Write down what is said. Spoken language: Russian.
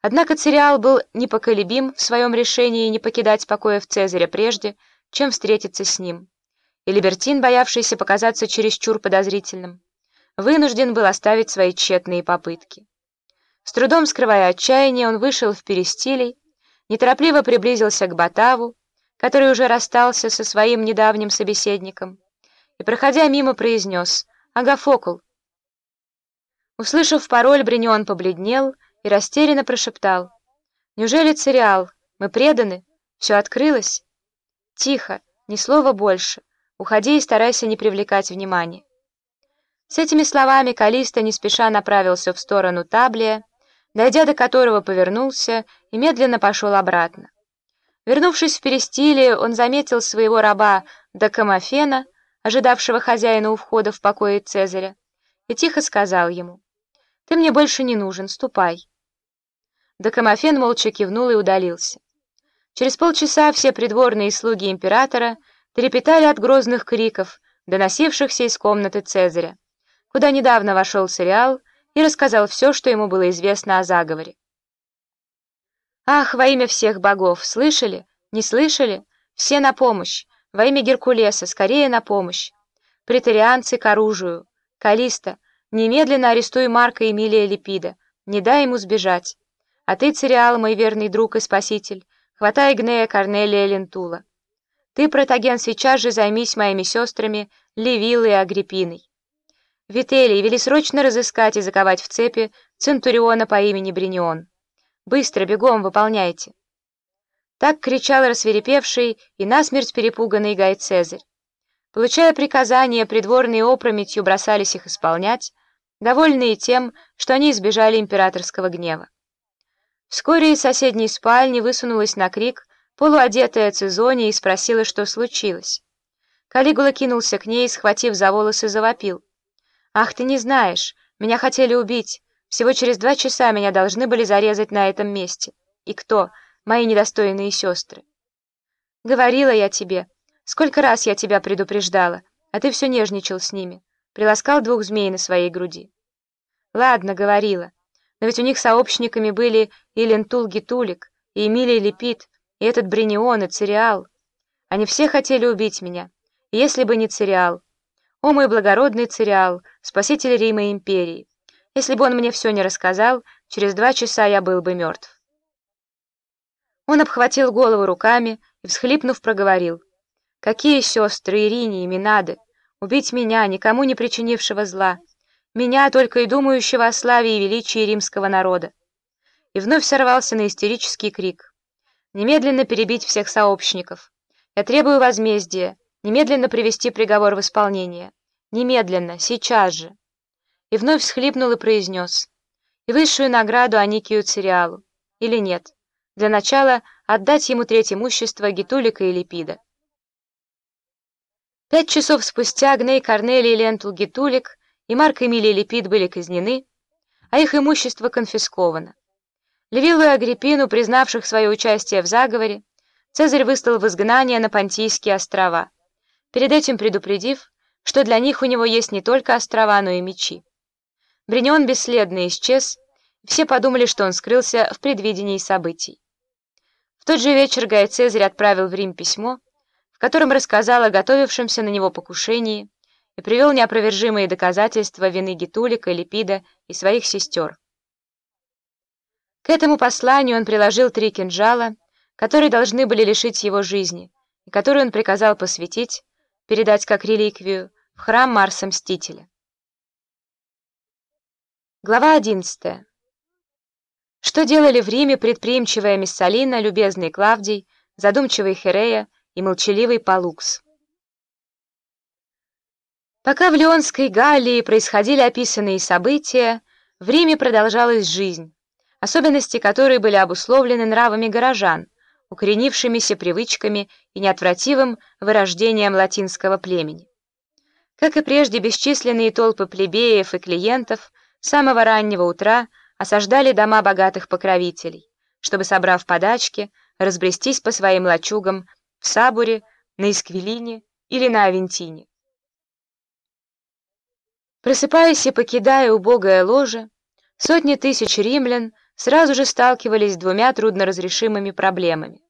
Однако Цириал был непоколебим в своем решении не покидать покоев Цезаря прежде, чем встретиться с ним. И Либертин, боявшийся показаться чересчур подозрительным, вынужден был оставить свои тщетные попытки. С трудом скрывая отчаяние, он вышел в перестилей, неторопливо приблизился к Батаву, который уже расстался со своим недавним собеседником, и, проходя мимо, произнес «Агафокл». Услышав пароль, Бринион побледнел и растерянно прошептал «Неужели Цириал? Мы преданы? Все открылось?» «Тихо, ни слова больше. Уходи и старайся не привлекать внимания». С этими словами Каллист не спеша направился в сторону таблиния, дойдя до которого повернулся и медленно пошел обратно. Вернувшись в перистиль, он заметил своего раба Дакамофена, ожидавшего хозяина у входа в покоев Цезаря, и тихо сказал ему, «Ты мне больше не нужен, ступай». Дакамофен молча кивнул и удалился. Через полчаса все придворные слуги императора трепетали от грозных криков, доносившихся из комнаты Цезаря, куда недавно вошел Цириал и рассказал все, что ему было известно о заговоре. «Ах, во имя всех богов! Слышали? Не слышали? Все на помощь! Во имя Геркулеса! Скорее на помощь! Претарианцы к оружию! Калиста, немедленно арестуй Марка Эмилия Липида! Не дай ему сбежать! А ты, Цириал, мой верный друг и спаситель, хватай Гнея Корнелия Лентула! Ты, Протаген, сейчас же займись моими сестрами Левилой и Агриппиной! Вителий, вели срочно разыскать и заковать в цепи Центуриона по имени Бринион!» Быстро, бегом, выполняйте!» Так кричал рассверепевший и насмерть перепуганный Гай Цезарь. Получая приказания, придворные опрометью бросались их исполнять, довольные тем, что они избежали императорского гнева. Вскоре из соседней спальни высунулась на крик полуодетая Цезония и спросила, что случилось. Калигула кинулся к ней, схватив за волосы, завопил. «Ах, ты не знаешь! Меня хотели убить! Всего через два часа меня должны были зарезать на этом месте. И кто? Мои недостойные сестры. Говорила я тебе. Сколько раз я тебя предупреждала, а ты все нежничал с ними. Приласкал двух змей на своей груди. Ладно, говорила. Но ведь у них сообщниками были и Лентул Гитулик, и Эмилий Лепид, и этот Бринион, и Цириал. Они все хотели убить меня. Если бы не Цириал. О, мой благородный Цириал, спаситель Рима и Империи! Если бы он мне все не рассказал, через два часа я был бы мертв. Он обхватил голову руками и, всхлипнув, проговорил. «Какие сестры Ирине и Минады? Убить меня, никому не причинившего зла, меня, только и думающего о славе и величии римского народа». И вновь сорвался на истерический крик. «Немедленно перебить всех сообщников. Я требую возмездия, немедленно привести приговор в исполнение. Немедленно, сейчас же» и вновь всхлипнул и произнес. И высшую награду Аникию Цириалу. Или нет? Для начала отдать ему треть имущества Гитулика и Лепида. Пять часов спустя Гней Корнелий и Лентул Гитулик и Марк Эмилий Лепид были казнены, а их имущество конфисковано. Левилу и Агриппину, признавших свое участие в заговоре, Цезарь выслал в изгнание на Понтийские острова, перед этим предупредив, что для них у него есть не только острова, но и мечи. Бринион бесследно исчез, все подумали, что он скрылся в предвидении событий. В тот же вечер Гай Цезарь отправил в Рим письмо, в котором рассказал о готовившемся на него покушении и привел неопровержимые доказательства вины Гитулика, Липида и своих сестер. К этому посланию он приложил три кинжала, которые должны были лишить его жизни, и которые он приказал посвятить, передать как реликвию, в храм Марса Мстителя. Глава 11. Что делали в Риме предприимчивая Миссалина, любезный Клавдий, задумчивый Херея и молчаливый Палукс? Пока в Леонской Галлии происходили описанные события, в Риме продолжалась жизнь, особенности которой были обусловлены нравами горожан, укоренившимися привычками и неотвративым вырождением латинского племени. Как и прежде, бесчисленные толпы плебеев и клиентов – с самого раннего утра осаждали дома богатых покровителей, чтобы, собрав подачки, разбрестись по своим лачугам в Сабуре, на Исквилине или на Авентине. Просыпаясь и покидая убогое ложе, сотни тысяч римлян сразу же сталкивались с двумя трудноразрешимыми проблемами.